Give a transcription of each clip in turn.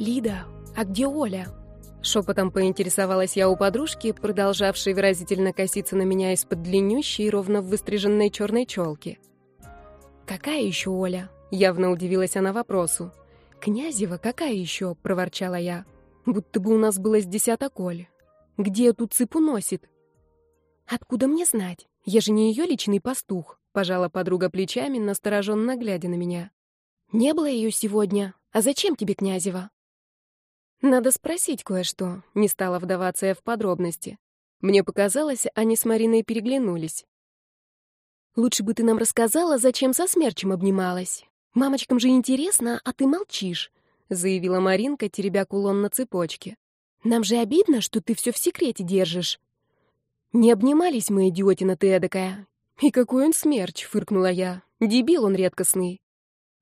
«Лида, а где Оля?» Шепотом поинтересовалась я у подружки, продолжавшей выразительно коситься на меня из-под длиннющей, ровно выстриженной черной челки. «Какая еще Оля?» — явно удивилась она вопросу. «Князева, какая еще?» — проворчала я. «Будто бы у нас было с десяток Оль. Где эту цыпу носит?» «Откуда мне знать? Я же не ее личный пастух», — пожала подруга плечами, настороженно глядя на меня. «Не было ее сегодня. А зачем тебе Князева?» Надо спросить кое-что, не стала вдаваться я в подробности. Мне показалось, они с Мариной переглянулись. Лучше бы ты нам рассказала, зачем со смерчем обнималась. Мамочкам же интересно, а ты молчишь, заявила Маринка, теребя кулон на цепочке. Нам же обидно, что ты все в секрете держишь. Не обнимались мы, идиотина ты эдакая. И какой он смерч, фыркнула я. Дебил он редкостный.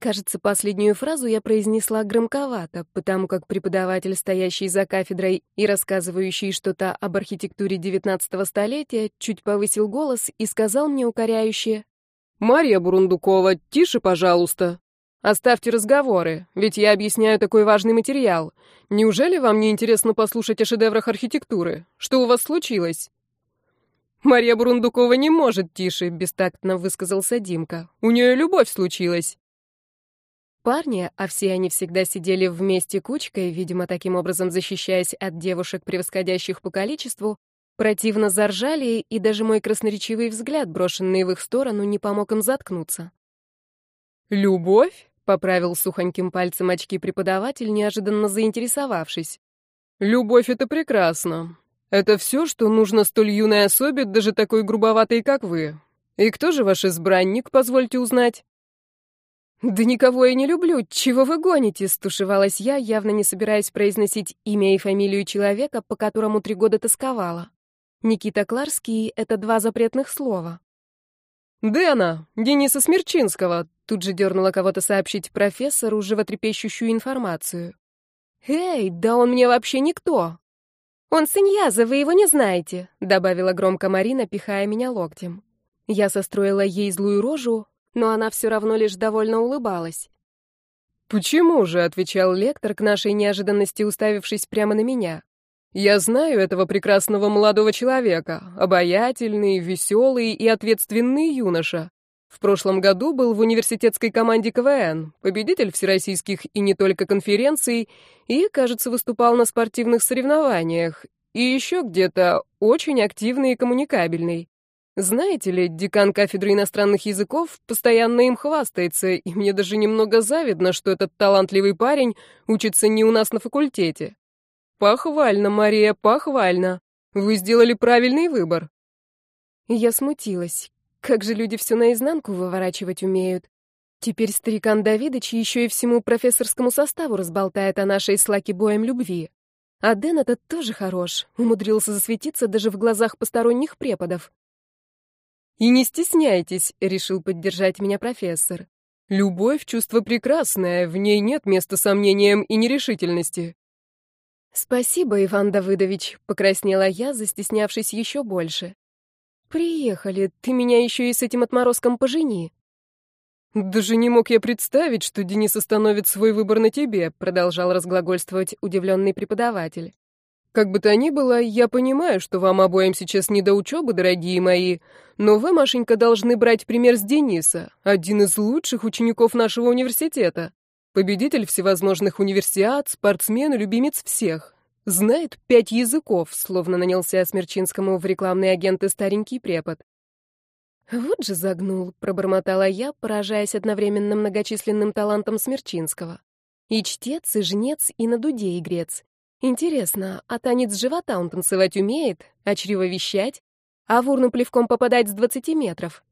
Кажется, последнюю фразу я произнесла громковато, потому как преподаватель, стоящий за кафедрой и рассказывающий что-то об архитектуре XIX столетия, чуть повысил голос и сказал мне укоряюще «Марья Бурундукова, тише, пожалуйста. Оставьте разговоры, ведь я объясняю такой важный материал. Неужели вам не интересно послушать о шедеврах архитектуры? Что у вас случилось?» «Марья Бурундукова не может тише», — бестактно высказался Димка. «У нее любовь случилась». Парни, а все они всегда сидели вместе кучкой, видимо, таким образом защищаясь от девушек, превосходящих по количеству, противно заржали, и даже мой красноречивый взгляд, брошенный в их сторону, не помог им заткнуться. «Любовь?» — поправил сухоньким пальцем очки преподаватель, неожиданно заинтересовавшись. «Любовь — это прекрасно. Это все, что нужно столь юной особе, даже такой грубоватой, как вы. И кто же ваш избранник, позвольте узнать?» «Да никого я не люблю. Чего вы гоните?» — стушевалась я, явно не собираясь произносить имя и фамилию человека, по которому три года тосковала. Никита Кларский — это два запретных слова. «Дэна, Дениса Смерчинского!» — тут же дернула кого-то сообщить профессору животрепещущую информацию. «Эй, да он мне вообще никто!» «Он Синьяза, вы его не знаете», — добавила громко Марина, пихая меня локтем. Я состроила ей злую рожу, но она все равно лишь довольно улыбалась. «Почему же?» — отвечал лектор к нашей неожиданности, уставившись прямо на меня. «Я знаю этого прекрасного молодого человека, обаятельный, веселый и ответственный юноша. В прошлом году был в университетской команде КВН, победитель всероссийских и не только конференций, и, кажется, выступал на спортивных соревнованиях, и еще где-то очень активный и коммуникабельный. Знаете ли, декан кафедры иностранных языков постоянно им хвастается, и мне даже немного завидно, что этот талантливый парень учится не у нас на факультете. Похвально, Мария, похвально. Вы сделали правильный выбор. Я смутилась. Как же люди все наизнанку выворачивать умеют. Теперь старикан Давидыч еще и всему профессорскому составу разболтает о нашей слаки боем любви. А Дэн этот тоже хорош, умудрился засветиться даже в глазах посторонних преподов. «И не стесняйтесь», — решил поддержать меня профессор. «Любовь — чувство прекрасное, в ней нет места сомнениям и нерешительности». «Спасибо, Иван Давыдович», — покраснела я, застеснявшись еще больше. «Приехали, ты меня еще и с этим отморозком пожени». «Даже не мог я представить, что Денис остановит свой выбор на тебе», — продолжал разглагольствовать удивленный преподаватель. Как бы то ни было, я понимаю, что вам обоим сейчас не до учебы, дорогие мои, но вы, Машенька, должны брать пример с Дениса, один из лучших учеников нашего университета. Победитель всевозможных универсиад, спортсмен и любимец всех. Знает пять языков, словно нанялся Смерчинскому в рекламные агенты старенький препод. «Вот же загнул», — пробормотала я, поражаясь одновременно многочисленным талантом Смерчинского. И чтец, и жнец, и на дуде игрец. Интересно, а танец живота он танцевать умеет, а чревовещать? А в урну плевком попадать с 20 метров?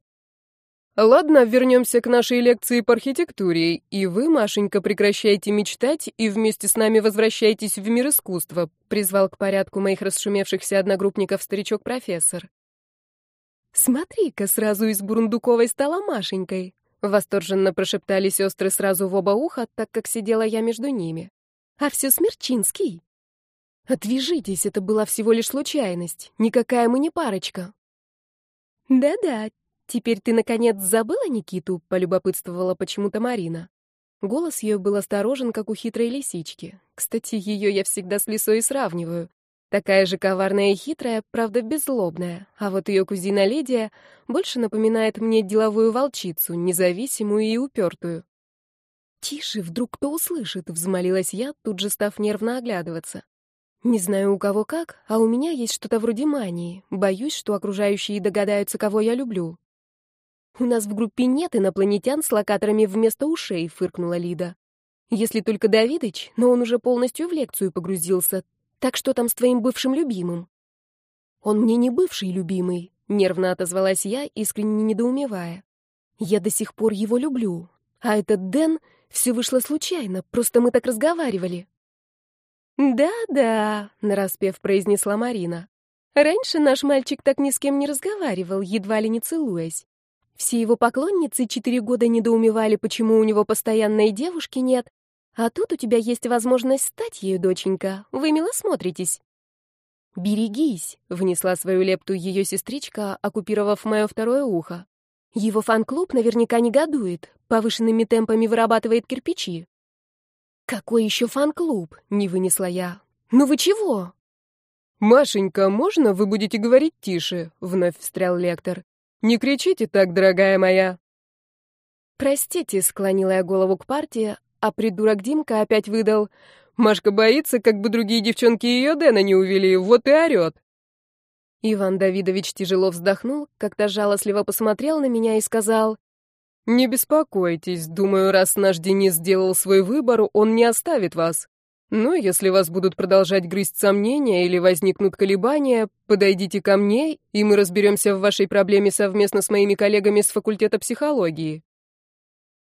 Ладно, вернемся к нашей лекции по архитектуре, и вы, Машенька, прекращайте мечтать и вместе с нами возвращайтесь в мир искусства, призвал к порядку моих расшумевшихся одногруппников старичок-профессор. Смотри-ка, сразу из Бурундуковой стала Машенькой, восторженно прошептали сестры сразу в оба уха, так как сидела я между ними. А все Смерчинский. Отвяжитесь, это была всего лишь случайность. Никакая мы не парочка. Да-да, теперь ты наконец забыла Никиту, полюбопытствовала почему-то Марина. Голос ее был осторожен, как у хитрой лисички. Кстати, ее я всегда с лисой сравниваю. Такая же коварная и хитрая, правда, беззлобная. А вот ее кузина Лидия больше напоминает мне деловую волчицу, независимую и упертую. «Тише, вдруг кто услышит», — взмолилась я, тут же став нервно оглядываться. «Не знаю, у кого как, а у меня есть что-то вроде мании. Боюсь, что окружающие догадаются, кого я люблю». «У нас в группе нет инопланетян с локаторами вместо ушей», — фыркнула Лида. «Если только Давидыч, но он уже полностью в лекцию погрузился. Так что там с твоим бывшим любимым?» «Он мне не бывший любимый», — нервно отозвалась я, искренне недоумевая. «Я до сих пор его люблю. А этот Дэн все вышло случайно, просто мы так разговаривали». «Да-да», — нараспев произнесла Марина. «Раньше наш мальчик так ни с кем не разговаривал, едва ли не целуясь. Все его поклонницы четыре года недоумевали, почему у него постоянной девушки нет. А тут у тебя есть возможность стать ею, доченька. Вы мило смотритесь. «Берегись», — внесла свою лепту ее сестричка, оккупировав мое второе ухо. «Его фан-клуб наверняка негодует, повышенными темпами вырабатывает кирпичи». «Какой еще фан-клуб?» — не вынесла я. «Ну вы чего?» «Машенька, можно вы будете говорить тише?» — вновь встрял лектор. Не кричите так, дорогая моя. Простите, склонила я голову к партии, а придурок Димка опять выдал: "Машка боится, как бы другие девчонки ее Дэна не увели, вот и орет». Иван Давидович тяжело вздохнул, как-то жалостливо посмотрел на меня и сказал: «Не беспокойтесь, думаю, раз наш Денис сделал свой выбор, он не оставит вас. Но если вас будут продолжать грызть сомнения или возникнут колебания, подойдите ко мне, и мы разберемся в вашей проблеме совместно с моими коллегами с факультета психологии».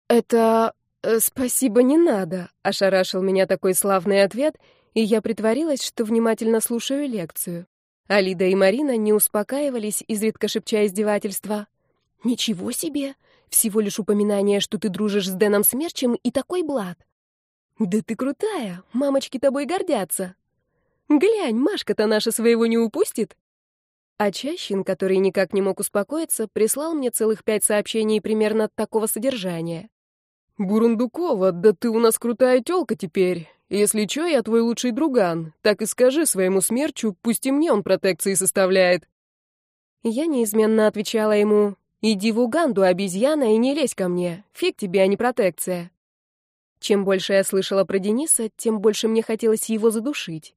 «Это... Э, спасибо, не надо», — ошарашил меня такой славный ответ, и я притворилась, что внимательно слушаю лекцию. Алида и Марина не успокаивались, изредка шепча издевательства. «Ничего себе! Всего лишь упоминание, что ты дружишь с Дэном Смерчем, и такой блат. «Да ты крутая! Мамочки тобой гордятся!» «Глянь, Машка-то наша своего не упустит!» А Чащин, который никак не мог успокоиться, прислал мне целых пять сообщений примерно такого содержания. «Бурундукова, да ты у нас крутая тёлка теперь. Если чё, я твой лучший друган. Так и скажи своему смерчу, пусть и мне он протекции составляет». Я неизменно отвечала ему, «Иди в Уганду, обезьяна, и не лезь ко мне. Фиг тебе, а не протекция». Чем больше я слышала про Дениса, тем больше мне хотелось его задушить.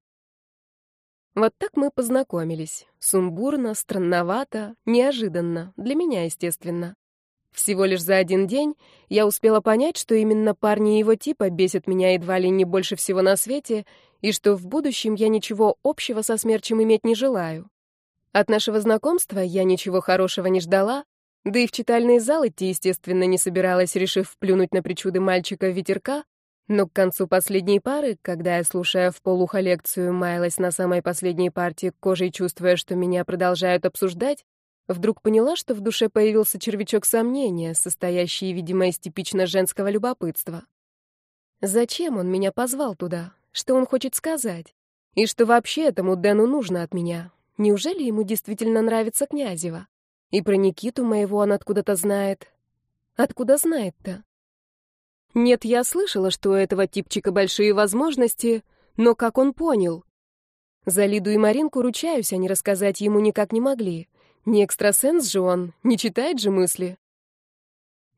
Вот так мы познакомились. Сумбурно, странновато, неожиданно. Для меня, естественно. Всего лишь за один день я успела понять, что именно парни его типа бесят меня едва ли не больше всего на свете, и что в будущем я ничего общего со смерчем иметь не желаю. От нашего знакомства я ничего хорошего не ждала, да и в читальный зал идти, естественно, не собиралась, решив плюнуть на причуды мальчика-ветерка, но к концу последней пары, когда я, слушая в полухо лекцию, маялась на самой последней партии, кожей чувствуя, что меня продолжают обсуждать, вдруг поняла, что в душе появился червячок сомнения, состоящий, видимо, из типично женского любопытства. Зачем он меня позвал туда? Что он хочет сказать? И что вообще этому Дэну нужно от меня? Неужели ему действительно нравится Князева? И про Никиту моего он откуда-то знает. Откуда знает-то? Нет, я слышала, что у этого типчика большие возможности, но как он понял? За Лиду и Маринку ручаюсь, они рассказать ему никак не могли. Не экстрасенс же он, не читает же мысли.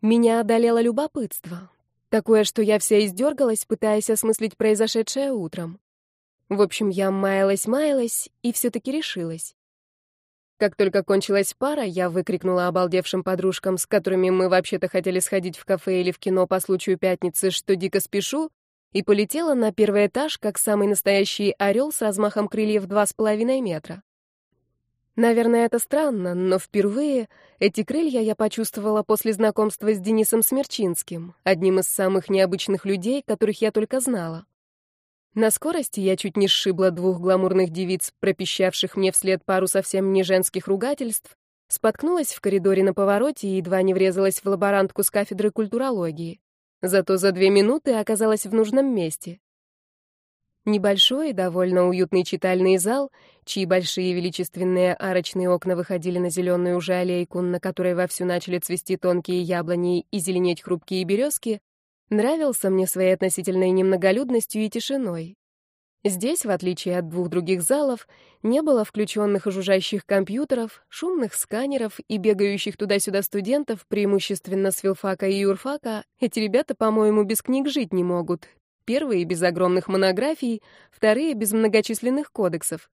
Меня одолело любопытство. Такое, что я вся издергалась, пытаясь осмыслить произошедшее утром. В общем, я маялась-маялась и все-таки решилась. Как только кончилась пара, я выкрикнула обалдевшим подружкам, с которыми мы вообще-то хотели сходить в кафе или в кино по случаю пятницы, что дико спешу, и полетела на первый этаж, как самый настоящий орел с размахом крыльев два с половиной метра. Наверное, это странно, но впервые эти крылья я почувствовала после знакомства с Денисом Смерчинским, одним из самых необычных людей, которых я только знала. На скорости я чуть не сшибла двух гламурных девиц, пропищавших мне вслед пару совсем не женских ругательств, споткнулась в коридоре на повороте и едва не врезалась в лаборантку с кафедры культурологии. Зато за две минуты оказалась в нужном месте. Небольшой, довольно уютный читальный зал, чьи большие величественные арочные окна выходили на зеленую уже аллейку, на которой вовсю начали цвести тонкие яблони и зеленеть хрупкие березки, Нравился мне своей относительной немноголюдностью и тишиной. Здесь, в отличие от двух других залов, не было включенных и жужжащих компьютеров, шумных сканеров и бегающих туда-сюда студентов, преимущественно с филфака и юрфака. Эти ребята, по-моему, без книг жить не могут. Первые без огромных монографий, вторые без многочисленных кодексов.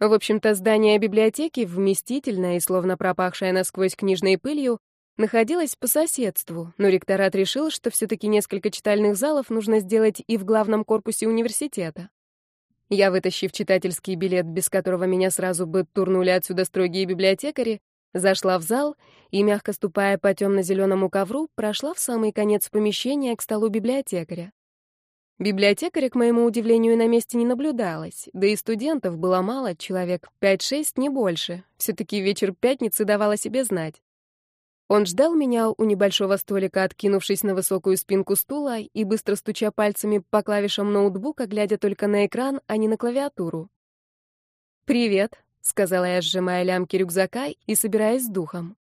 В общем-то, здание библиотеки, вместительное и словно пропахшее насквозь книжной пылью, находилось по соседству, но ректорат решил, что все-таки несколько читальных залов нужно сделать и в главном корпусе университета. Я, вытащив читательский билет, без которого меня сразу бы турнули отсюда строгие библиотекари, зашла в зал и, мягко ступая по темно-зеленому ковру, прошла в самый конец помещения к столу библиотекаря. Библиотекаря, к моему удивлению, на месте не наблюдалось, да и студентов было мало, человек 5-6, не больше. Все-таки вечер пятницы давал о себе знать. Он ждал меня у небольшого столика, откинувшись на высокую спинку стула и быстро стуча пальцами по клавишам ноутбука, глядя только на экран, а не на клавиатуру. «Привет», — сказала я, сжимая лямки рюкзака и собираясь с духом.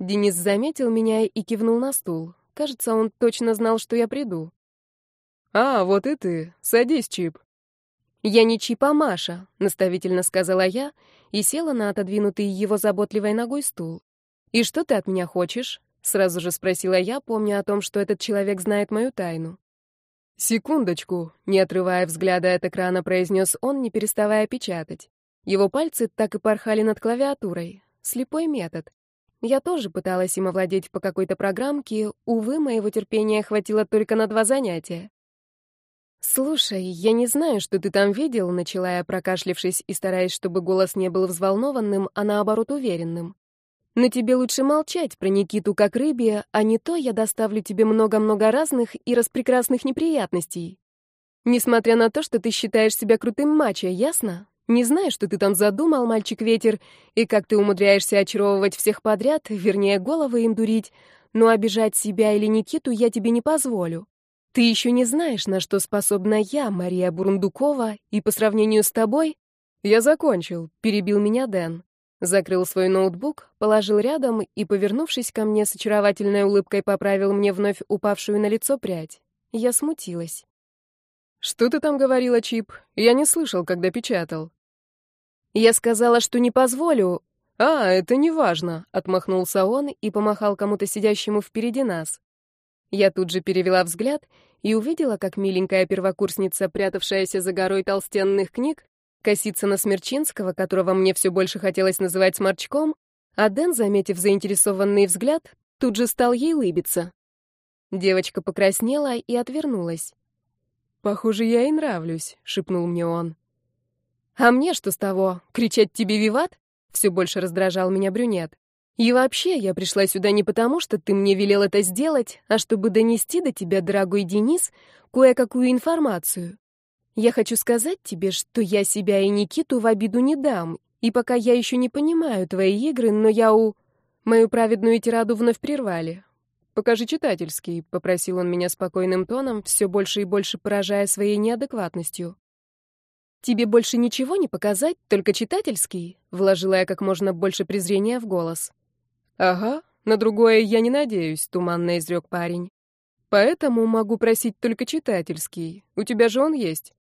Денис заметил меня и кивнул на стул. Кажется, он точно знал, что я приду. «А, вот и ты. Садись, Чип». «Я не Чип, а Маша», — наставительно сказала я и села на отодвинутый его заботливой ногой стул. «И что ты от меня хочешь?» — сразу же спросила я, помня о том, что этот человек знает мою тайну. «Секундочку», — не отрывая взгляда от экрана, произнес он, не переставая печатать. Его пальцы так и порхали над клавиатурой. Слепой метод. Я тоже пыталась им овладеть по какой-то программке, увы, моего терпения хватило только на два занятия. «Слушай, я не знаю, что ты там видел», — начала я, прокашлившись и стараясь, чтобы голос не был взволнованным, а наоборот уверенным. Но тебе лучше молчать про Никиту как рыбе, а не то я доставлю тебе много-много разных и распрекрасных неприятностей. Несмотря на то, что ты считаешь себя крутым мачо, ясно? Не знаю, что ты там задумал, мальчик-ветер, и как ты умудряешься очаровывать всех подряд, вернее, головы им дурить, но обижать себя или Никиту я тебе не позволю. Ты еще не знаешь, на что способна я, Мария Бурундукова, и по сравнению с тобой... Я закончил, перебил меня Дэн. Закрыл свой ноутбук, положил рядом и, повернувшись ко мне с очаровательной улыбкой, поправил мне вновь упавшую на лицо прядь. Я смутилась. «Что ты там говорила, Чип? Я не слышал, когда печатал». «Я сказала, что не позволю». «А, это не важно», — отмахнулся он и помахал кому-то сидящему впереди нас. Я тут же перевела взгляд и увидела, как миленькая первокурсница, прятавшаяся за горой толстенных книг, косится на Смерчинского, которого мне все больше хотелось называть сморчком, а Дэн, заметив заинтересованный взгляд, тут же стал ей лыбиться. Девочка покраснела и отвернулась. «Похоже, я ей нравлюсь», — шепнул мне он. «А мне что с того? Кричать тебе виват?» Все больше раздражал меня брюнет. «И вообще, я пришла сюда не потому, что ты мне велел это сделать, а чтобы донести до тебя, дорогой Денис, кое-какую информацию. Я хочу сказать тебе, что я себя и Никиту в обиду не дам, и пока я еще не понимаю твои игры, но я у... Мою праведную тираду вновь прервали. «Покажи читательский», — попросил он меня спокойным тоном, все больше и больше поражая своей неадекватностью. «Тебе больше ничего не показать, только читательский?» — вложила я как можно больше презрения в голос. «Ага, на другое я не надеюсь», — туманно изрек парень. «Поэтому могу просить только читательский. У тебя же он есть».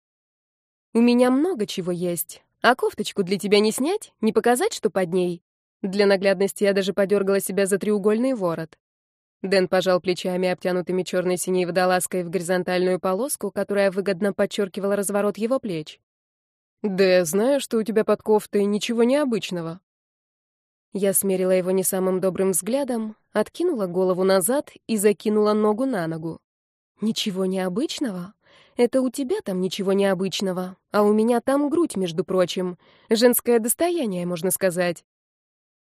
У меня много чего есть. А кофточку для тебя не снять? Не показать, что под ней? Для наглядности я даже подергала себя за треугольный ворот. Дэн пожал плечами, обтянутыми черной синей водолазкой в горизонтальную полоску, которая выгодно подчеркивала разворот его плеч. «Да я знаю, что у тебя под кофтой ничего необычного». Я смерила его не самым добрым взглядом, откинула голову назад и закинула ногу на ногу. «Ничего необычного? Это у тебя там ничего необычного, а у меня там грудь, между прочим. Женское достояние, можно сказать.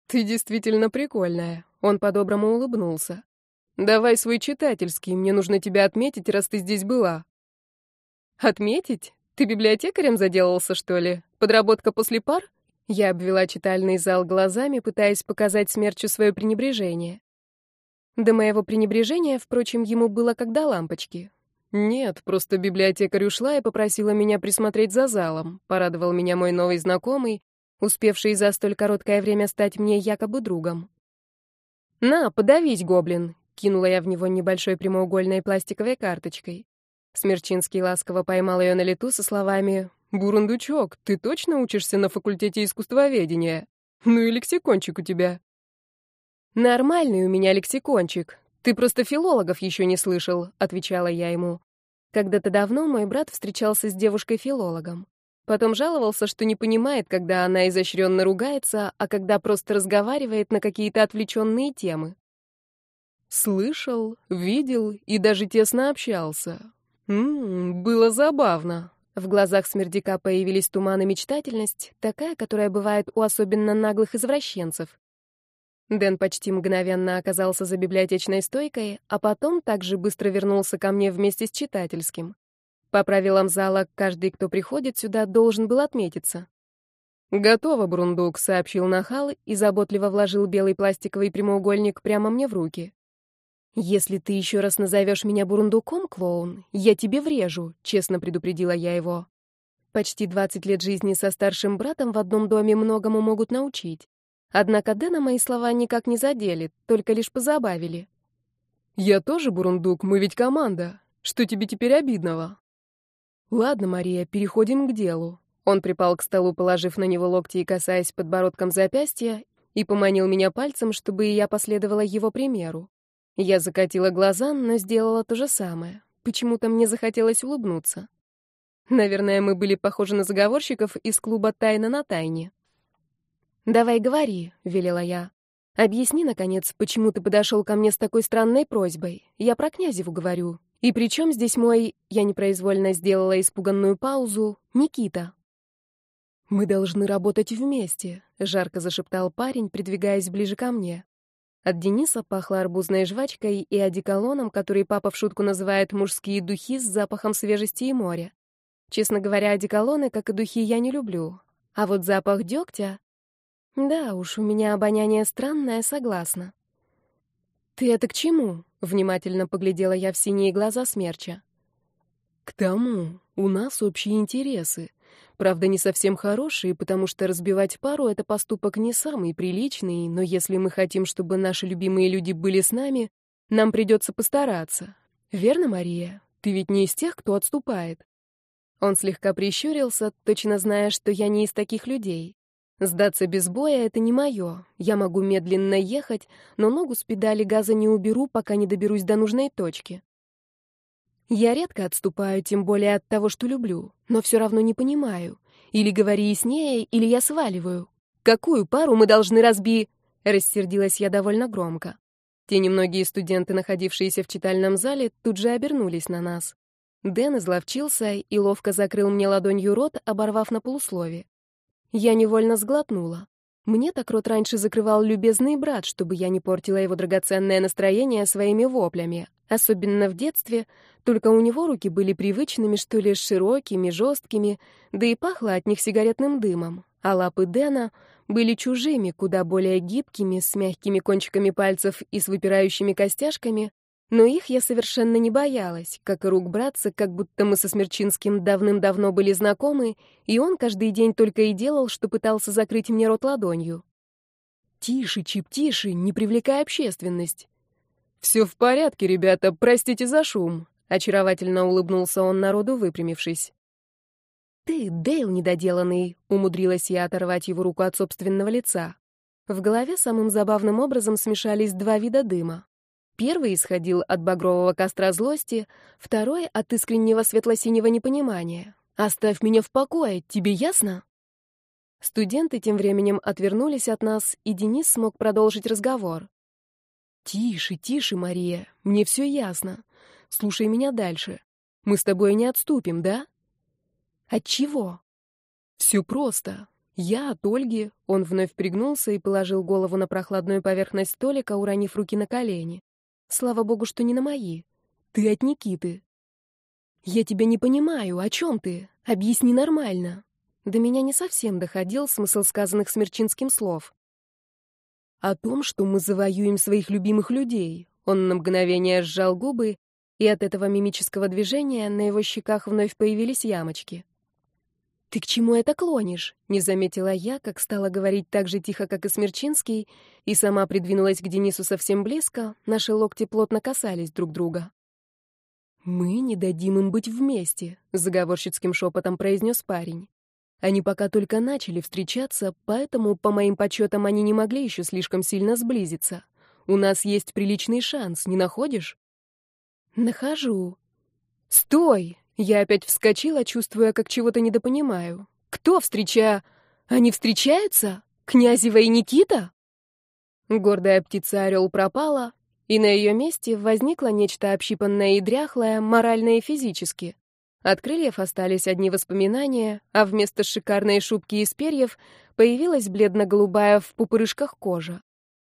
Ты действительно прикольная. Он по-доброму улыбнулся. Давай свой читательский, мне нужно тебя отметить, раз ты здесь была. Отметить? Ты библиотекарем заделался, что ли? Подработка после пар? Я обвела читальный зал глазами, пытаясь показать смерчу свое пренебрежение. До моего пренебрежения, впрочем, ему было как до лампочки. «Нет, просто библиотекарь ушла и попросила меня присмотреть за залом», — порадовал меня мой новый знакомый, успевший за столь короткое время стать мне якобы другом. «На, подавись, гоблин!» — кинула я в него небольшой прямоугольной пластиковой карточкой. Смерчинский ласково поймал ее на лету со словами «Бурундучок, ты точно учишься на факультете искусствоведения? Ну и лексикончик у тебя». «Нормальный у меня лексикончик. Ты просто филологов еще не слышал», — отвечала я ему. Когда-то давно мой брат встречался с девушкой-филологом. Потом жаловался, что не понимает, когда она изощренно ругается, а когда просто разговаривает на какие-то отвлеченные темы. Слышал, видел и даже тесно общался. М было забавно. В глазах Смердяка появились туман и мечтательность, такая, которая бывает у особенно наглых извращенцев. Дэн почти мгновенно оказался за библиотечной стойкой, а потом также быстро вернулся ко мне вместе с читательским. По правилам зала, каждый, кто приходит сюда, должен был отметиться. «Готово, Брундук», — сообщил Нахал и заботливо вложил белый пластиковый прямоугольник прямо мне в руки. «Если ты еще раз назовешь меня бурундуком, клоун, я тебе врежу», — честно предупредила я его. Почти 20 лет жизни со старшим братом в одном доме многому могут научить. Однако Дэна мои слова никак не задели, только лишь позабавили. «Я тоже бурундук, мы ведь команда. Что тебе теперь обидного?» «Ладно, Мария, переходим к делу». Он припал к столу, положив на него локти и касаясь подбородком запястья, и поманил меня пальцем, чтобы я последовала его примеру. Я закатила глаза, но сделала то же самое. Почему-то мне захотелось улыбнуться. Наверное, мы были похожи на заговорщиков из клуба «Тайна на тайне». «Давай говори», — велела я. «Объясни, наконец, почему ты подошел ко мне с такой странной просьбой. Я про Князеву говорю. И при чем здесь мой...» Я непроизвольно сделала испуганную паузу. «Никита». «Мы должны работать вместе», — жарко зашептал парень, придвигаясь ближе ко мне. От Дениса пахло арбузной жвачкой и одеколоном, который папа в шутку называет «мужские духи» с запахом свежести и моря. Честно говоря, одеколоны, как и духи, я не люблю. А вот запах дегтя... Да уж, у меня обоняние странное, согласна. «Ты это к чему?» — внимательно поглядела я в синие глаза смерча. «К тому, у нас общие интересы. Правда, не совсем хорошие, потому что разбивать пару — это поступок не самый приличный, но если мы хотим, чтобы наши любимые люди были с нами, нам придется постараться. Верно, Мария? Ты ведь не из тех, кто отступает?» Он слегка прищурился, точно зная, что я не из таких людей. Сдаться без боя — это не мое. Я могу медленно ехать, но ногу с педали газа не уберу, пока не доберусь до нужной точки. Я редко отступаю, тем более от того, что люблю, но все равно не понимаю. Или говори яснее, или я сваливаю. Какую пару мы должны разби... Рассердилась я довольно громко. Те немногие студенты, находившиеся в читальном зале, тут же обернулись на нас. Дэн изловчился и ловко закрыл мне ладонью рот, оборвав на полуслове. Я невольно сглотнула. Мне так рот раньше закрывал любезный брат, чтобы я не портила его драгоценное настроение своими воплями. Особенно в детстве, только у него руки были привычными, что ли, широкими, жесткими, да и пахло от них сигаретным дымом. А лапы Дэна были чужими, куда более гибкими, с мягкими кончиками пальцев и с выпирающими костяшками, но их я совершенно не боялась, как и рук братца, как будто мы со Смерчинским давным-давно были знакомы, и он каждый день только и делал, что пытался закрыть мне рот ладонью. «Тише, Чип, тише, не привлекай общественность». «Все в порядке, ребята, простите за шум», — очаровательно улыбнулся он народу, выпрямившись. «Ты, Дейл недоделанный», — умудрилась я оторвать его руку от собственного лица. В голове самым забавным образом смешались два вида дыма. Первый исходил от багрового костра злости, второй — от искреннего светло-синего непонимания. «Оставь меня в покое, тебе ясно?» Студенты тем временем отвернулись от нас, и Денис смог продолжить разговор. «Тише, тише, Мария, мне все ясно. Слушай меня дальше. Мы с тобой не отступим, да?» «От чего?» «Все просто. Я от Ольги...» Он вновь пригнулся и положил голову на прохладную поверхность столика, уронив руки на колени. Слава богу, что не на мои. Ты от Никиты. Я тебя не понимаю, о чем ты? Объясни нормально. До меня не совсем доходил смысл сказанных Смерчинским слов. О том, что мы завоюем своих любимых людей. Он на мгновение сжал губы, и от этого мимического движения на его щеках вновь появились ямочки. «Ты к чему это клонишь?» — не заметила я, как стала говорить так же тихо, как и Смерчинский, и сама придвинулась к Денису совсем близко, наши локти плотно касались друг друга. «Мы не дадим им быть вместе», — заговорщицким шепотом произнес парень. Они пока только начали встречаться, поэтому, по моим подсчетам, они не могли еще слишком сильно сблизиться. У нас есть приличный шанс, не находишь? Нахожу. Стой! Я опять вскочила, чувствуя, как чего-то недопонимаю. Кто встреча... Они встречаются? Князева и Никита? Гордая птица-орел пропала, и на ее месте возникло нечто общипанное и дряхлое, морально и физически. От крыльев остались одни воспоминания, а вместо шикарной шубки из перьев появилась бледно-голубая в пупырышках кожа.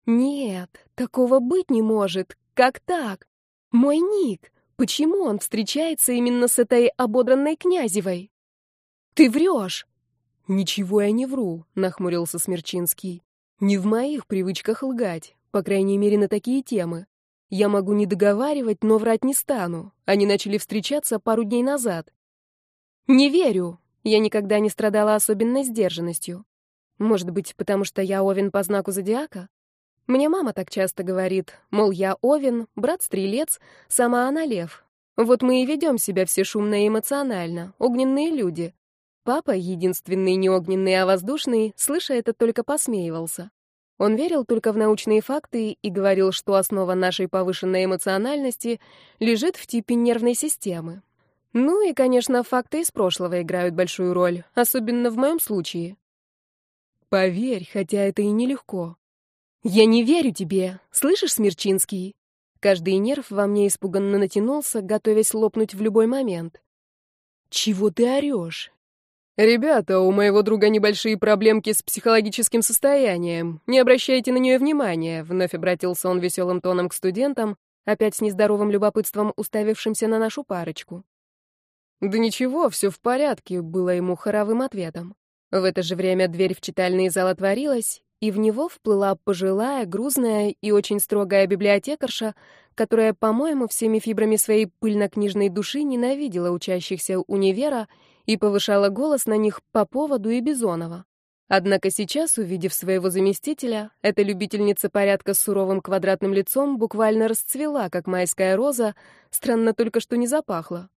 Нет, такого быть не может. Как так? Мой Ник. Почему он встречается именно с этой ободранной князевой? Ты врешь. Ничего я не вру, нахмурился Смерчинский. Не в моих привычках лгать, по крайней мере, на такие темы. Я могу не договаривать, но врать не стану. Они начали встречаться пару дней назад. Не верю. Я никогда не страдала особенной сдержанностью. Может быть, потому что я Овен по знаку зодиака? Мне мама так часто говорит, мол, я Овен, брат Стрелец, сама она Лев. Вот мы и ведем себя все шумно и эмоционально, огненные люди. Папа, единственный не огненный, а воздушный, слыша это, только посмеивался. Он верил только в научные факты и говорил, что основа нашей повышенной эмоциональности лежит в типе нервной системы. Ну и, конечно, факты из прошлого играют большую роль, особенно в моем случае. Поверь, хотя это и нелегко. Я не верю тебе, слышишь, Смерчинский? Каждый нерв во мне испуганно натянулся, готовясь лопнуть в любой момент. Чего ты орешь? «Ребята, у моего друга небольшие проблемки с психологическим состоянием. Не обращайте на нее внимания», — вновь обратился он веселым тоном к студентам, опять с нездоровым любопытством уставившимся на нашу парочку. «Да ничего, все в порядке», — было ему хоровым ответом. В это же время дверь в читальный зал отворилась, и в него вплыла пожилая, грузная и очень строгая библиотекарша, которая, по-моему, всеми фибрами своей пыльно-книжной души ненавидела учащихся универа и повышала голос на них по поводу и Бизонова. Однако сейчас, увидев своего заместителя, эта любительница порядка с суровым квадратным лицом буквально расцвела, как майская роза, странно только что не запахла.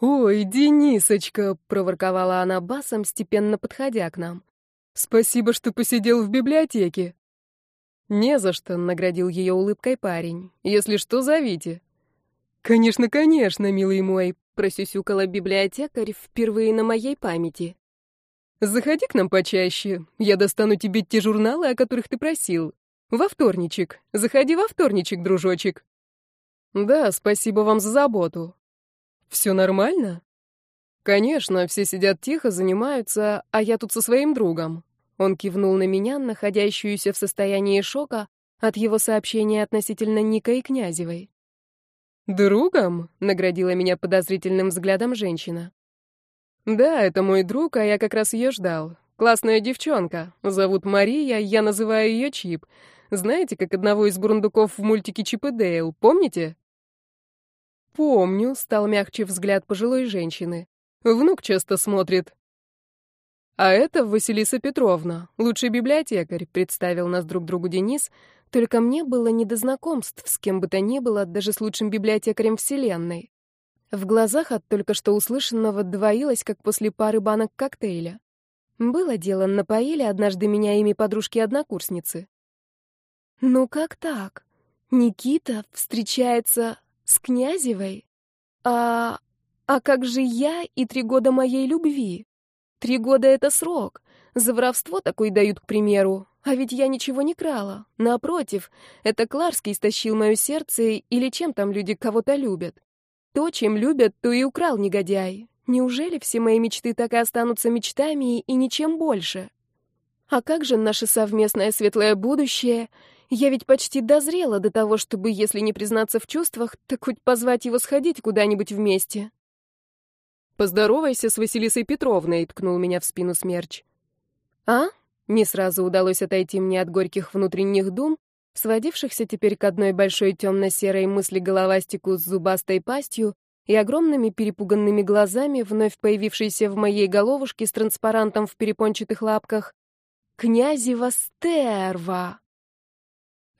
«Ой, Денисочка!» — проворковала она басом, степенно подходя к нам. «Спасибо, что посидел в библиотеке». «Не за что», — наградил ее улыбкой парень. «Если что, зовите». «Конечно, конечно, милый мой», просюсюкала библиотекарь впервые на моей памяти. Заходи к нам почаще. Я достану тебе те журналы, о которых ты просил. Во вторничек. Заходи во вторничек, дружочек. Да, спасибо вам за заботу. Все нормально? Конечно, все сидят тихо, занимаются, а я тут со своим другом. Он кивнул на меня, находящуюся в состоянии шока от его сообщения относительно Ника и Князевой. «Другом?» — наградила меня подозрительным взглядом женщина. «Да, это мой друг, а я как раз ее ждал. Классная девчонка. Зовут Мария, я называю ее Чип. Знаете, как одного из бурундуков в мультике Чип и Дейл, помните?» «Помню», — стал мягче взгляд пожилой женщины. «Внук часто смотрит». «А это Василиса Петровна, лучший библиотекарь», — представил нас друг другу Денис, только мне было не до знакомств с кем бы то ни было, даже с лучшим библиотекарем Вселенной. В глазах от только что услышанного двоилось, как после пары банок коктейля. Было дело, напоили однажды меня ими подружки-однокурсницы. Ну как так? Никита встречается с Князевой? А... а как же я и три года моей любви? Три года — это срок. За воровство такой дают, к примеру. А ведь я ничего не крала. Напротив, это Кларский стащил мое сердце, или чем там люди кого-то любят. То, чем любят, то и украл негодяй. Неужели все мои мечты так и останутся мечтами и ничем больше? А как же наше совместное светлое будущее? Я ведь почти дозрела до того, чтобы, если не признаться в чувствах, так хоть позвать его сходить куда-нибудь вместе. «Поздоровайся с Василисой Петровной», — ткнул меня в спину смерч. «А?» Не сразу удалось отойти мне от горьких внутренних дум, сводившихся теперь к одной большой темно-серой мысли головастику с зубастой пастью и огромными перепуганными глазами, вновь появившейся в моей головушке с транспарантом в перепончатых лапках, «Князева стерва!»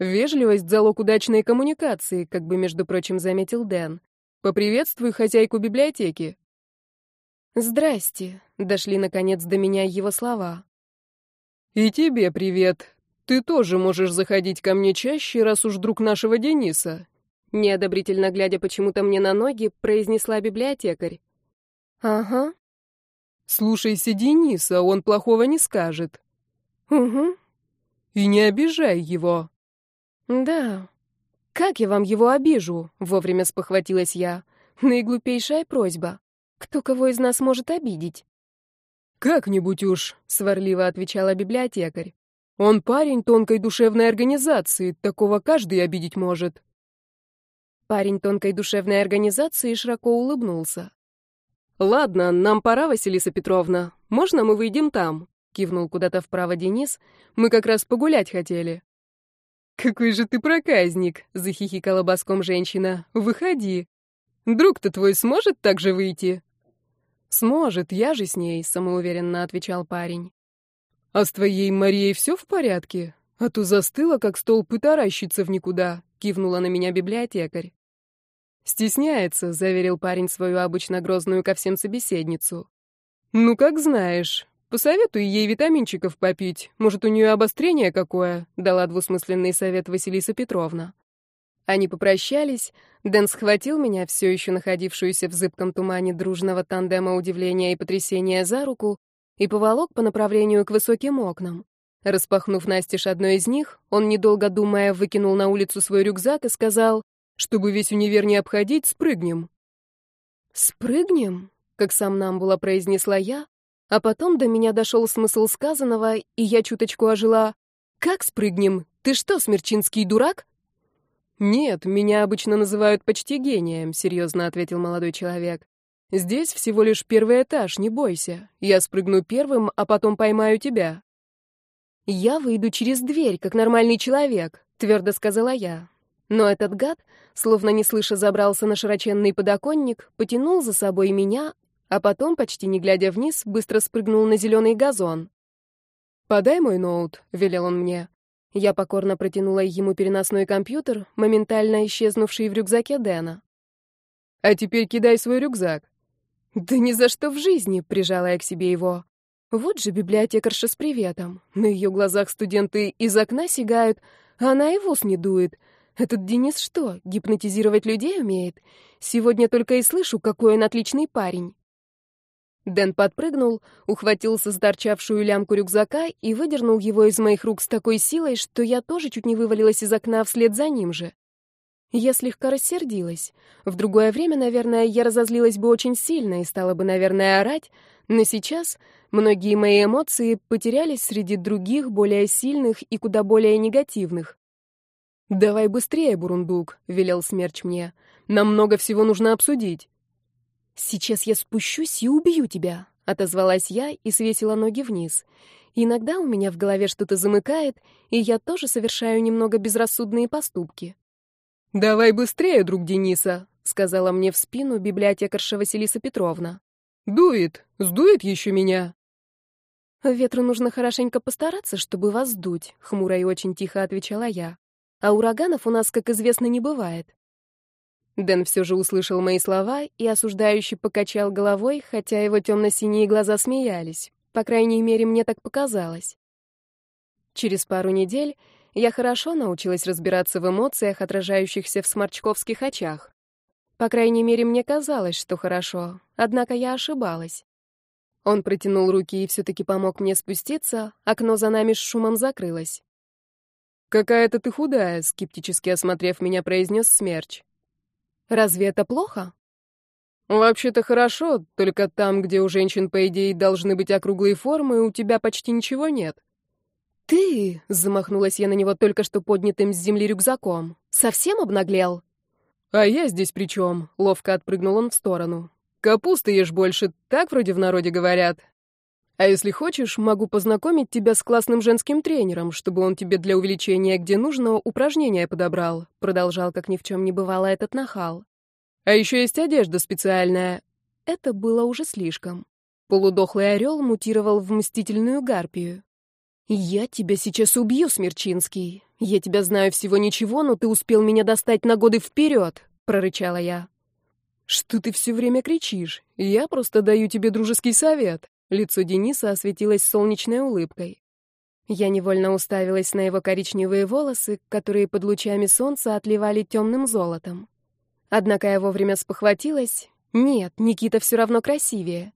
«Вежливость — залог удачной коммуникации», как бы, между прочим, заметил Дэн. «Поприветствуй хозяйку библиотеки». «Здрасте», — дошли, наконец, до меня его слова. «И тебе привет. Ты тоже можешь заходить ко мне чаще, раз уж друг нашего Дениса. Неодобрительно глядя почему-то мне на ноги, произнесла библиотекарь. «Ага». «Слушайся Дениса, он плохого не скажет». «Угу». «И не обижай его». «Да». «Как я вам его обижу?» — вовремя спохватилась я. «Наиглупейшая просьба. Кто кого из нас может обидеть?» «Как-нибудь уж», — сварливо отвечала библиотекарь. «Он парень тонкой душевной организации, такого каждый обидеть может». Парень тонкой душевной организации широко улыбнулся. «Ладно, нам пора, Василиса Петровна. Можно мы выйдем там?» — кивнул куда-то вправо Денис. «Мы как раз погулять хотели». «Какой же ты проказник!» — захихикала боском женщина. «Выходи. Друг-то твой сможет так же выйти?» «Сможет, я же с ней», — самоуверенно отвечал парень. «А с твоей Марией все в порядке? А то застыла, как столб и таращится в никуда», — кивнула на меня библиотекарь. «Стесняется», — заверил парень свою обычно грозную ко всем собеседницу. «Ну, как знаешь. Посоветуй ей витаминчиков попить. Может, у нее обострение какое?» — дала двусмысленный совет Василиса Петровна. Они попрощались. Дэн схватил меня, все еще находившуюся в зыбком тумане дружного тандема удивления и потрясения, за руку и поволок по направлению к высоким окнам. Распахнув настежь одно из них, он, недолго думая, выкинул на улицу свой рюкзак и сказал чтобы весь универ не обходить, спрыгнем». «Спрыгнем?» — как сам нам было произнесла я, а потом до меня дошел смысл сказанного, и я чуточку ожила. «Как спрыгнем? Ты что, смерчинский дурак?» «Нет, меня обычно называют почти гением», — серьезно ответил молодой человек. «Здесь всего лишь первый этаж, не бойся. Я спрыгну первым, а потом поймаю тебя». «Я выйду через дверь, как нормальный человек», — твердо сказала я. Но этот гад, словно не слыша, забрался на широченный подоконник, потянул за собой меня, а потом, почти не глядя вниз, быстро спрыгнул на зеленый газон. «Подай мой ноут», — велел он мне. Я покорно протянула ему переносной компьютер, моментально исчезнувший в рюкзаке Дэна. «А теперь кидай свой рюкзак». «Да ни за что в жизни», — прижала я к себе его. Вот же библиотекарша с приветом. На ее глазах студенты из окна сигают, а она и в не дует. Этот Денис что, гипнотизировать людей умеет? Сегодня только и слышу, какой он отличный парень. Дэн подпрыгнул, ухватился за торчавшую лямку рюкзака и выдернул его из моих рук с такой силой, что я тоже чуть не вывалилась из окна вслед за ним же. Я слегка рассердилась. В другое время, наверное, я разозлилась бы очень сильно и стала бы, наверное, орать, но сейчас многие мои эмоции потерялись среди других, более сильных и куда более негативных. «Давай быстрее, Бурундук», — велел Смерч мне. «Нам много всего нужно обсудить». «Сейчас я спущусь и убью тебя», — отозвалась я и свесила ноги вниз. Иногда у меня в голове что-то замыкает, и я тоже совершаю немного безрассудные поступки. «Давай быстрее, друг Дениса», — сказала мне в спину библиотекарша Василиса Петровна. «Дует, сдует еще меня». «Ветру нужно хорошенько постараться, чтобы вас сдуть», — хмуро и очень тихо отвечала я. А ураганов у нас, как известно, не бывает. Дэн все же услышал мои слова и осуждающе покачал головой, хотя его темно-синие глаза смеялись. По крайней мере, мне так показалось. Через пару недель я хорошо научилась разбираться в эмоциях, отражающихся в сморчковских очах. По крайней мере, мне казалось, что хорошо, однако я ошибалась. Он протянул руки и все-таки помог мне спуститься, окно за нами с шумом закрылось. «Какая-то ты худая», — скептически осмотрев меня, произнес Смерч. «Разве это плохо?» «Вообще-то хорошо, только там, где у женщин, по идее, должны быть округлые формы, у тебя почти ничего нет». «Ты!» — замахнулась я на него только что поднятым с земли рюкзаком. «Совсем обнаглел?» «А я здесь при чем?» — ловко отпрыгнул он в сторону. «Капусты ешь больше, так вроде в народе говорят. А если хочешь, могу познакомить тебя с классным женским тренером, чтобы он тебе для увеличения где нужно упражнения подобрал», продолжал, как ни в чем не бывало, этот нахал. А еще есть одежда специальная. Это было уже слишком. Полудохлый орел мутировал в мстительную гарпию. «Я тебя сейчас убью, Смерчинский. Я тебя знаю всего ничего, но ты успел меня достать на годы вперед», — прорычала я. «Что ты все время кричишь? Я просто даю тебе дружеский совет». Лицо Дениса осветилось солнечной улыбкой. Я невольно уставилась на его коричневые волосы, которые под лучами солнца отливали темным золотом. Однако я вовремя спохватилась. Нет, Никита все равно красивее.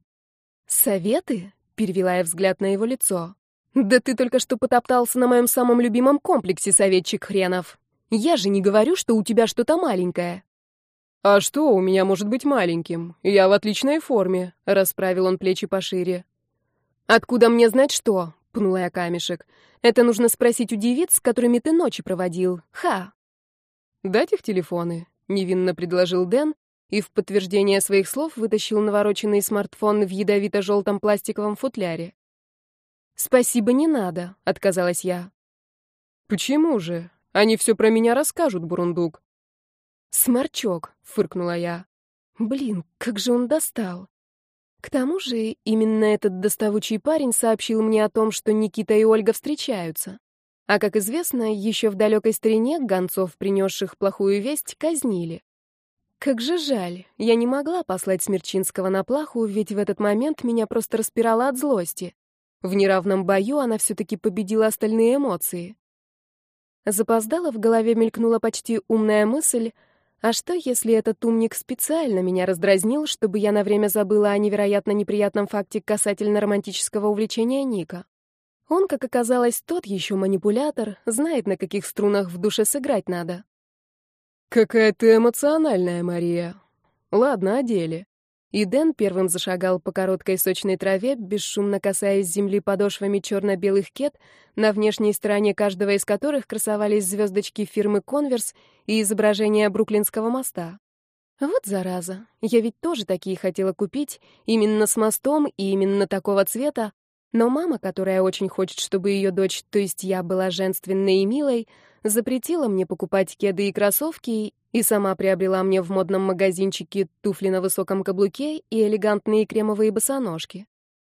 «Советы?» — перевела я взгляд на его лицо. «Да ты только что потоптался на моем самом любимом комплексе, советчик хренов. Я же не говорю, что у тебя что-то маленькое». «А что у меня может быть маленьким? Я в отличной форме», — расправил он плечи пошире. «Откуда мне знать что?» — пнула я камешек. «Это нужно спросить у девиц, с которыми ты ночи проводил. Ха!» «Дать их телефоны», — невинно предложил Дэн, и в подтверждение своих слов вытащил навороченный смартфон в ядовито-желтом пластиковом футляре. «Спасибо, не надо», — отказалась я. «Почему же? Они все про меня расскажут, бурундук». «Сморчок», — фыркнула я. «Блин, как же он достал!» К тому же, именно этот доставучий парень сообщил мне о том, что Никита и Ольга встречаются. А, как известно, еще в далекой старине гонцов, принесших плохую весть, казнили. Как же жаль, я не могла послать Смерчинского на плаху, ведь в этот момент меня просто распирало от злости. В неравном бою она все-таки победила остальные эмоции. Запоздала, в голове мелькнула почти умная мысль — а что, если этот умник специально меня раздразнил, чтобы я на время забыла о невероятно неприятном факте касательно романтического увлечения Ника? Он, как оказалось, тот еще манипулятор, знает, на каких струнах в душе сыграть надо. «Какая ты эмоциональная, Мария. Ладно, о деле. И Дэн первым зашагал по короткой сочной траве, бесшумно касаясь земли подошвами черно-белых кет, на внешней стороне каждого из которых красовались звездочки фирмы «Конверс» и изображение Бруклинского моста. Вот зараза, я ведь тоже такие хотела купить, именно с мостом и именно такого цвета, но мама, которая очень хочет, чтобы ее дочь, то есть я, была женственной и милой, запретила мне покупать кеды и кроссовки и сама приобрела мне в модном магазинчике туфли на высоком каблуке и элегантные кремовые босоножки.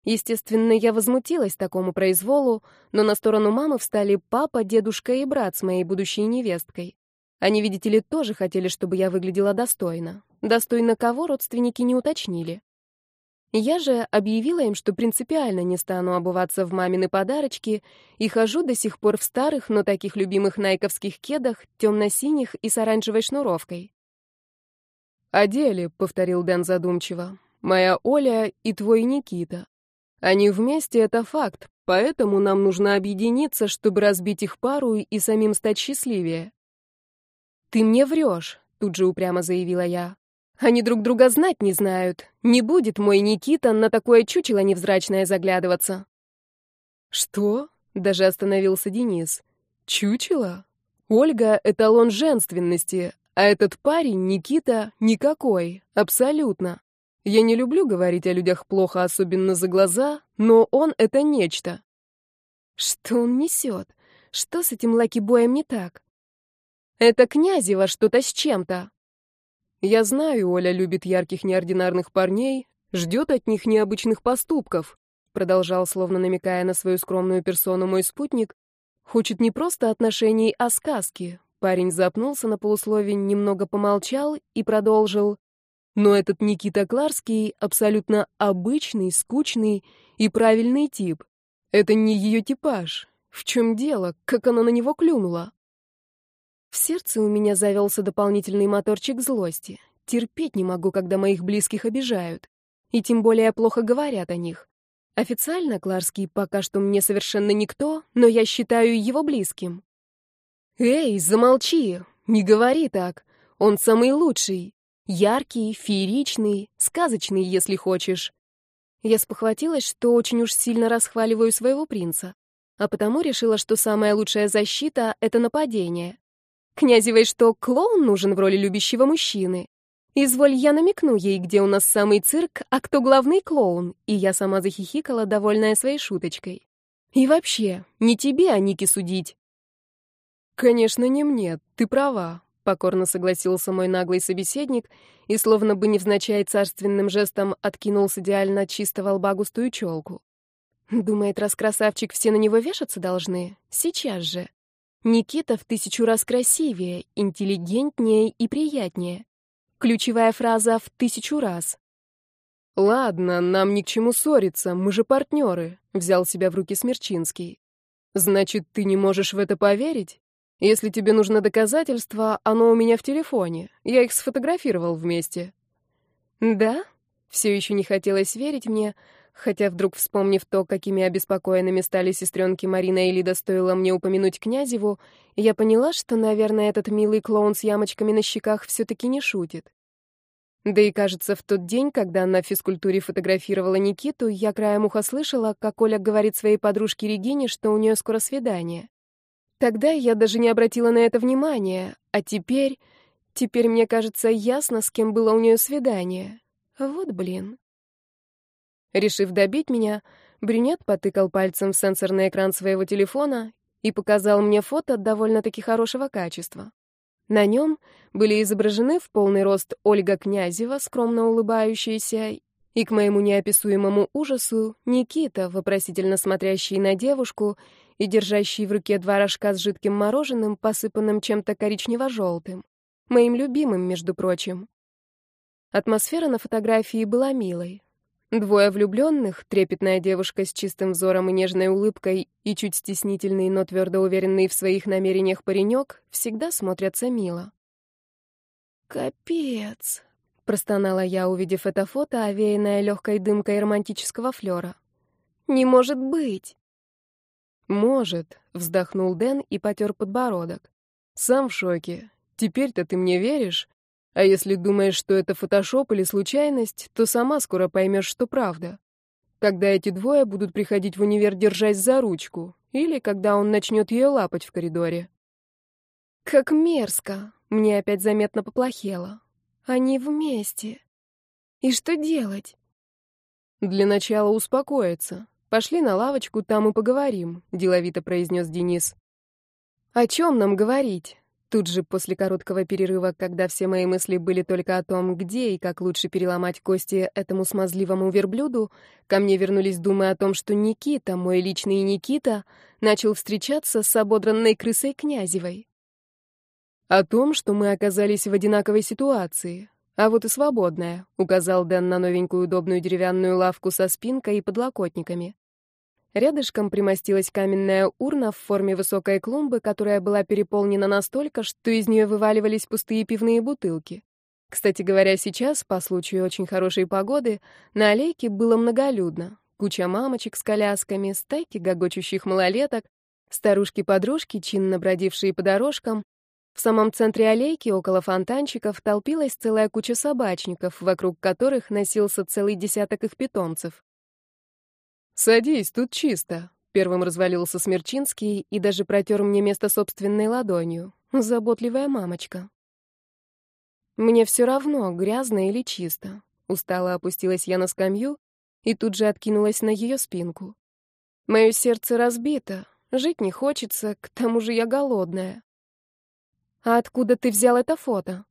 Естественно, я возмутилась такому произволу, но на сторону мамы встали папа, дедушка и брат с моей будущей невесткой. Они, видите ли, тоже хотели, чтобы я выглядела достойно. Достойно кого родственники не уточнили. Я же объявила им, что принципиально не стану обуваться в мамины подарочки и хожу до сих пор в старых, но таких любимых найковских кедах, темно-синих и с оранжевой шнуровкой. «О деле», — повторил Дэн задумчиво, — «моя Оля и твой Никита. Они вместе — это факт, поэтому нам нужно объединиться, чтобы разбить их пару и самим стать счастливее». «Ты мне врешь», — тут же упрямо заявила я. Они друг друга знать не знают. Не будет мой Никита на такое чучело невзрачное заглядываться. Что? Даже остановился Денис. Чучело? Ольга — эталон женственности, а этот парень, Никита, никакой, абсолютно. Я не люблю говорить о людях плохо, особенно за глаза, но он — это нечто. Что он несет? Что с этим лаки-боем не так? Это Князева что-то с чем-то. Я знаю, Оля любит ярких неординарных парней, ждет от них необычных поступков, продолжал, словно намекая на свою скромную персону мой спутник, хочет не просто отношений, а сказки. Парень запнулся на полуслове, немного помолчал и продолжил. Но этот Никита Кларский абсолютно обычный, скучный и правильный тип. Это не ее типаж. В чем дело? Как она на него клюнула? В сердце у меня завелся дополнительный моторчик злости. Терпеть не могу, когда моих близких обижают. И тем более плохо говорят о них. Официально Кларский пока что мне совершенно никто, но я считаю его близким. «Эй, замолчи! Не говори так! Он самый лучший! Яркий, фееричный, сказочный, если хочешь!» Я спохватилась, что очень уж сильно расхваливаю своего принца, а потому решила, что самая лучшая защита — это нападение. Князевой что, клоун нужен в роли любящего мужчины? Изволь, я намекну ей, где у нас самый цирк, а кто главный клоун, и я сама захихикала, довольная своей шуточкой. И вообще, не тебе, а Нике судить. Конечно, не мне, ты права. покорно согласился мой наглый собеседник и, словно бы невзначай царственным жестом, откинул с идеально чистого лба густую челку. Думает, раз красавчик, все на него вешаться должны? Сейчас же. Никита в тысячу раз красивее, интеллигентнее и приятнее. Ключевая фраза «в тысячу раз». «Ладно, нам ни к чему ссориться, мы же партнеры», — взял себя в руки Смерчинский. «Значит, ты не можешь в это поверить? Если тебе нужно доказательство, оно у меня в телефоне. Я их сфотографировал вместе». «Да?» Все еще не хотелось верить мне, хотя вдруг, вспомнив то, какими обеспокоенными стали сестренки Марина и Лида, стоило мне упомянуть Князеву, я поняла, что, наверное, этот милый клоун с ямочками на щеках все-таки не шутит. Да и, кажется, в тот день, когда на физкультуре фотографировала Никиту, я краем уха слышала, как Оля говорит своей подружке Регине, что у нее скоро свидание. Тогда я даже не обратила на это внимания, а теперь... Теперь мне кажется ясно, с кем было у нее свидание. Вот блин. Решив добить меня, брюнет потыкал пальцем в сенсорный экран своего телефона и показал мне фото довольно-таки хорошего качества. На нем были изображены в полный рост Ольга Князева, скромно улыбающаяся, и, к моему неописуемому ужасу, Никита, вопросительно смотрящий на девушку и держащий в руке два рожка с жидким мороженым, посыпанным чем-то коричнево-желтым. Моим любимым, между прочим. Атмосфера на фотографии была милой. Двое влюбленных, трепетная девушка с чистым взором и нежной улыбкой и чуть стеснительный, но твердо уверенный в своих намерениях паренек, всегда смотрятся мило. «Капец!» — простонала я, увидев это фото, овеянное легкой дымкой романтического флера. «Не может быть!» «Может», — вздохнул Дэн и потер подбородок. «Сам в шоке. Теперь-то ты мне веришь? А если думаешь, что это фотошоп или случайность, то сама скоро поймешь, что правда. Когда эти двое будут приходить в универ, держась за ручку, или когда он начнет ее лапать в коридоре. Как мерзко. Мне опять заметно поплохело. Они вместе. И что делать? Для начала успокоиться. Пошли на лавочку, там и поговорим, деловито произнес Денис. О чем нам говорить? Тут же после короткого перерыва, когда все мои мысли были только о том, где и как лучше переломать кости этому смазливому верблюду, ко мне вернулись думы о том, что Никита, мой личный Никита, начал встречаться с ободранной крысой Князевой. «О том, что мы оказались в одинаковой ситуации, а вот и свободная», — указал Дэн на новенькую удобную деревянную лавку со спинкой и подлокотниками. Рядышком примостилась каменная урна в форме высокой клумбы, которая была переполнена настолько, что из нее вываливались пустые пивные бутылки. Кстати говоря, сейчас, по случаю очень хорошей погоды, на аллейке было многолюдно. Куча мамочек с колясками, стайки гогочущих малолеток, старушки-подружки, чинно бродившие по дорожкам. В самом центре аллейки, около фонтанчиков, толпилась целая куча собачников, вокруг которых носился целый десяток их питомцев. «Садись, тут чисто», — первым развалился Смерчинский и даже протер мне место собственной ладонью. Заботливая мамочка. «Мне все равно, грязно или чисто». Устало опустилась я на скамью и тут же откинулась на ее спинку. Мое сердце разбито, жить не хочется, к тому же я голодная. «А откуда ты взял это фото?»